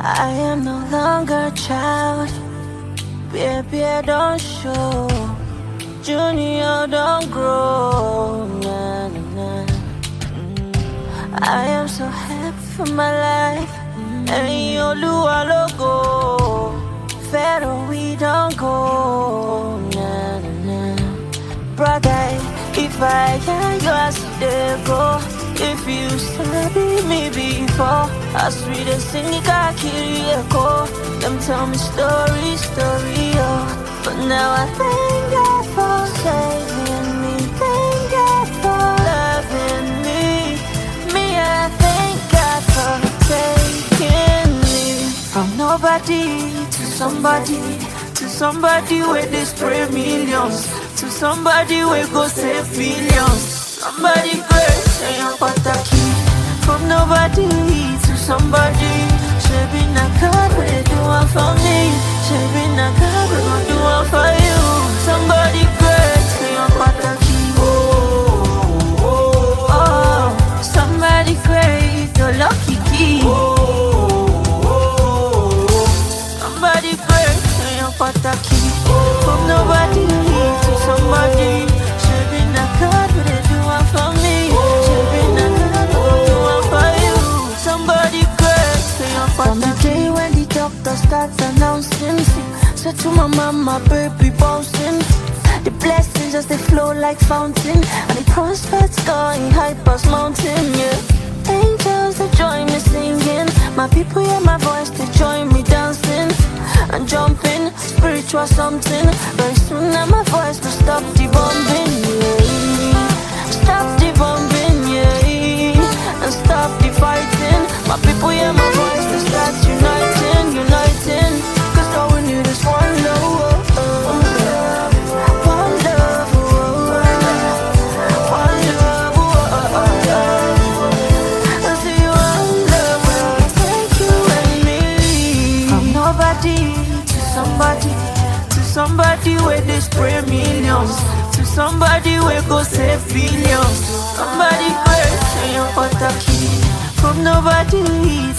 I am no longer a child. Baby, I don't show. Junior, don't grow. Nah, nah, nah. Mm. I am so happy for my life. Ẹ̀yin Olúwa lógo. Fẹ́ràn we don't go. Brother, if I can, you are still go. If you study me before, I sweet as sing kiri echo. Them tell me story, story, oh. But now I thank God for saving me. Thank God for loving me. Me, I thank God for taking me from nobody to somebody. To somebody where they spray millions. To somebody where go save billions. Somebody somebody. I'm pataki. Oh, somebody lucky key. Somebody. From nobody to somebody. Starts announcing Said to my mama, baby bouncing The blessings just they flow like fountain. And the prospects going high past mountain, yeah. Angels they join me singing. My people hear my voice, they join me dancing. And jumping, spiritual something. Very soon now my voice will stop the bombing, somebody, to somebody where they spray millions, to somebody where go save billions. Somebody great, I'm pataki. From nobody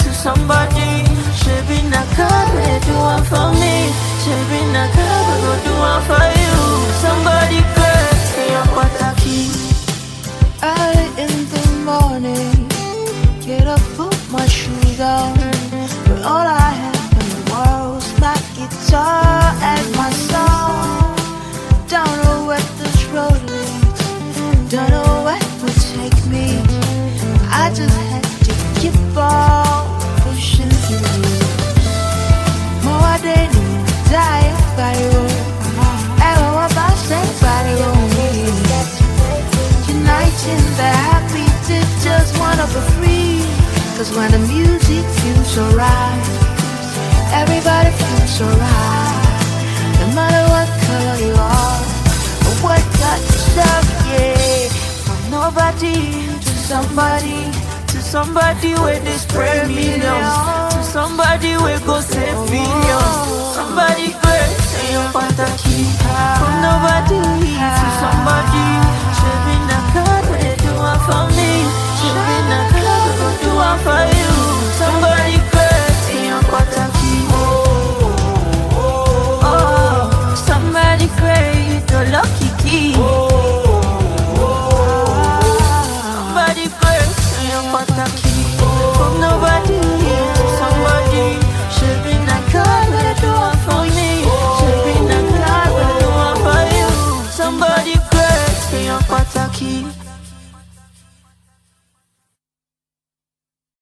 to somebody, shebi na God, where they do one for me. Shebi na God, where go do one for you. Somebody great, I'm pataki. Early in the morning, get up, put my shoes on. But all I guitar and my song. Don't know this road leads, don't know will take me. I just had to keep on pushing through. More than said by the happy just. Cause when the music feels so right, everybody feels so. No matter what color you are, or what you yeah. From nobody to somebody, to somebody where they spray millions, to somebody where go save billions. Say I'm